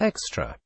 Extra.